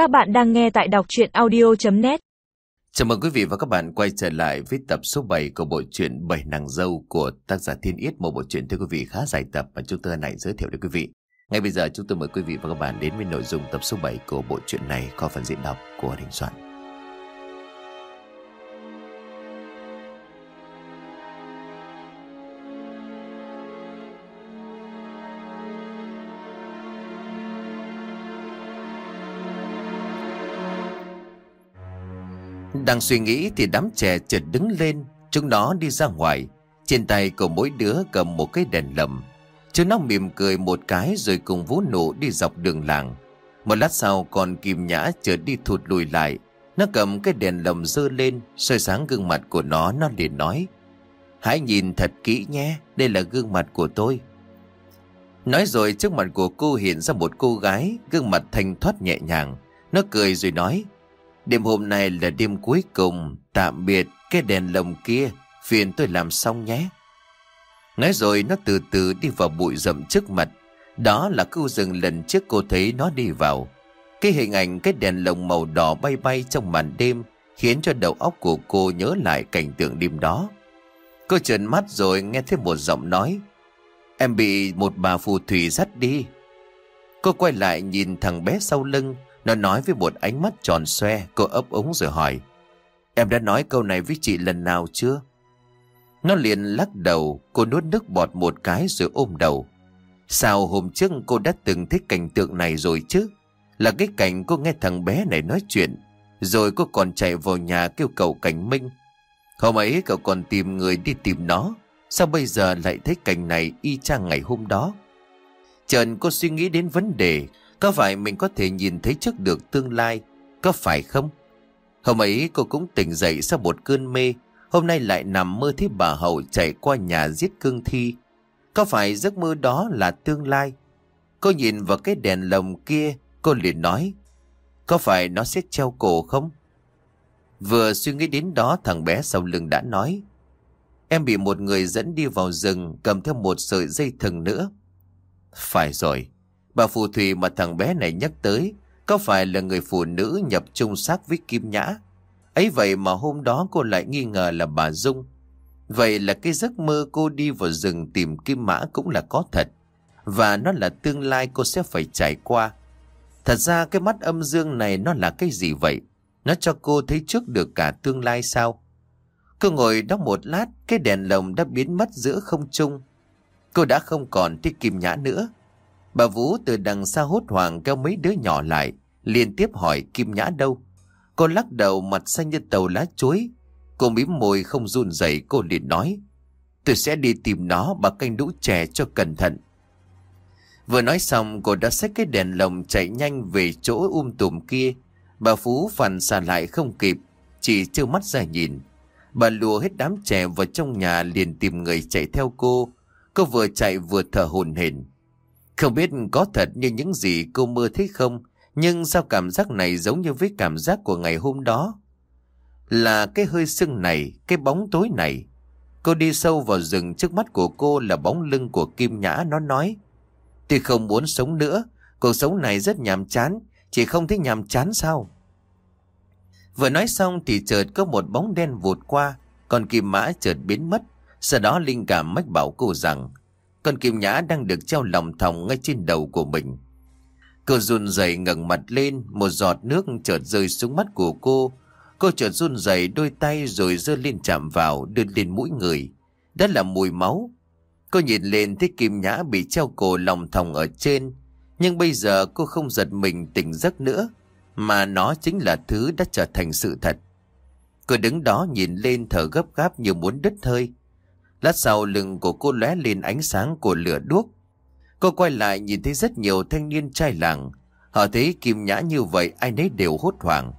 Các bạn đang nghe tại đọc chuyện audio.net Chào mừng quý vị và các bạn quay trở lại với tập số 7 của bộ truyện Bảy Nàng Dâu của tác giả Thiên Yết, một bộ truyện thưa quý vị khá dài tập và chúng tôi này giới thiệu đến quý vị. Ngay bây giờ chúng tôi mời quý vị và các bạn đến với nội dung tập số 7 của bộ truyện này qua phần diễn đọc của Đình Soạn. Đang suy nghĩ thì đám trẻ chợt đứng lên, Chúng nó đi ra ngoài. Trên tay của mỗi đứa cầm một cái đèn lầm Chúng nó mỉm cười một cái Rồi cùng vũ nụ đi dọc đường làng. Một lát sau còn kìm nhã chợt đi thụt lùi lại. Nó cầm cái đèn lầm dơ lên, soi sáng gương mặt của nó Nó liền nói, Hãy nhìn thật kỹ nhé, Đây là gương mặt của tôi. Nói rồi, trước mặt của cô hiện ra một cô gái, Gương mặt thanh thoát nhẹ nhàng. Nó cười rồi nói Đêm hôm nay là đêm cuối cùng, tạm biệt cái đèn lồng kia, phiền tôi làm xong nhé. Nói rồi nó từ từ đi vào bụi rậm trước mặt. Đó là khu rừng lần trước cô thấy nó đi vào. Cái hình ảnh cái đèn lồng màu đỏ bay bay trong màn đêm khiến cho đầu óc của cô nhớ lại cảnh tượng đêm đó. Cô trợn mắt rồi nghe thấy một giọng nói. Em bị một bà phù thủy dắt đi. Cô quay lại nhìn thằng bé sau lưng nó nói với một ánh mắt tròn xoe, cô ấp ống rồi hỏi. Em đã nói câu này với chị lần nào chưa? Nó liền lắc đầu, cô nuốt nước bọt một cái rồi ôm đầu. Sao hôm trước cô đã từng thích cảnh tượng này rồi chứ? Là cái cảnh cô nghe thằng bé này nói chuyện, rồi cô còn chạy vào nhà kêu cầu cảnh minh. Hôm ấy cậu còn tìm người đi tìm nó, sao bây giờ lại thấy cảnh này y chang ngày hôm đó? Trần cô suy nghĩ đến vấn đề có phải mình có thể nhìn thấy trước được tương lai? Có phải không? Hôm ấy cô cũng tỉnh dậy sau một cơn mê. Hôm nay lại nằm mơ thấy bà Hậu chạy qua nhà giết cương thi. Có phải giấc mơ đó là tương lai? Cô nhìn vào cái đèn lồng kia, cô liền nói. Có phải nó sẽ treo cổ không? Vừa suy nghĩ đến đó thằng bé sau lưng đã nói. Em bị một người dẫn đi vào rừng cầm theo một sợi dây thừng nữa. Phải rồi, Bà phù thủy mà thằng bé này nhắc tới Có phải là người phụ nữ nhập chung xác với Kim Nhã ấy vậy mà hôm đó cô lại nghi ngờ là bà Dung Vậy là cái giấc mơ cô đi vào rừng tìm Kim Mã cũng là có thật Và nó là tương lai cô sẽ phải trải qua Thật ra cái mắt âm dương này nó là cái gì vậy? Nó cho cô thấy trước được cả tương lai sao? Cô ngồi đó một lát, cái đèn lồng đã biến mất giữa không trung. Cô đã không còn thích kim nhã nữa. Bà Vũ từ đằng xa hốt hoảng kéo mấy đứa nhỏ lại, liên tiếp hỏi Kim Nhã đâu. Cô lắc đầu mặt xanh như tàu lá chuối. Cô mím môi không run rẩy cô liền nói. Tôi sẽ đi tìm nó bà canh đũ chè cho cẩn thận. Vừa nói xong cô đã xách cái đèn lồng chạy nhanh về chỗ um tùm kia. Bà Phú phản xà lại không kịp, chỉ trơ mắt ra nhìn. Bà lùa hết đám trẻ vào trong nhà liền tìm người chạy theo cô. Cô vừa chạy vừa thở hồn hển. Không biết có thật như những gì cô mơ thấy không, nhưng sao cảm giác này giống như với cảm giác của ngày hôm đó? Là cái hơi sưng này, cái bóng tối này. Cô đi sâu vào rừng trước mắt của cô là bóng lưng của Kim Nhã nó nói. Tôi không muốn sống nữa, cuộc sống này rất nhàm chán, chỉ không thấy nhàm chán sao? Vừa nói xong thì chợt có một bóng đen vụt qua, còn Kim Mã chợt biến mất. Sau đó linh cảm mách bảo cô rằng con kim nhã đang được treo lòng thòng ngay trên đầu của mình. Cô run rẩy ngẩng mặt lên, một giọt nước chợt rơi xuống mắt của cô. Cô chợt run rẩy đôi tay rồi giơ lên chạm vào, đưa lên mũi người. Đó là mùi máu. Cô nhìn lên thấy kim nhã bị treo cổ lòng thòng ở trên. Nhưng bây giờ cô không giật mình tỉnh giấc nữa, mà nó chính là thứ đã trở thành sự thật. Cô đứng đó nhìn lên thở gấp gáp như muốn đứt hơi. Lát sau lưng của cô lóe lên ánh sáng của lửa đuốc. Cô quay lại nhìn thấy rất nhiều thanh niên trai làng. Họ thấy kim nhã như vậy, ai nấy đều hốt hoảng.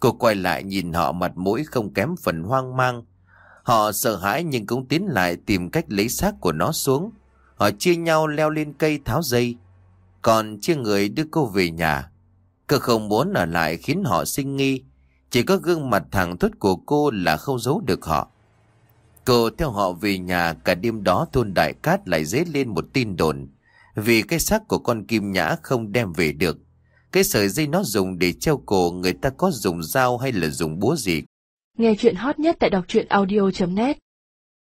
Cô quay lại nhìn họ mặt mũi không kém phần hoang mang. Họ sợ hãi nhưng cũng tiến lại tìm cách lấy xác của nó xuống. Họ chia nhau leo lên cây tháo dây. Còn chia người đưa cô về nhà. Cô không muốn ở lại khiến họ sinh nghi. Chỉ có gương mặt thẳng thốt của cô là không giấu được họ. Cô theo họ về nhà, cả đêm đó thôn Đại Cát lại dấy lên một tin đồn. Vì cái xác của con Kim Nhã không đem về được. Cái sợi dây nó dùng để treo cổ người ta có dùng dao hay là dùng búa gì Nghe chuyện hot nhất tại đọc truyện audio.net